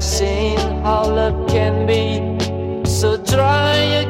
seen how love can be. So dry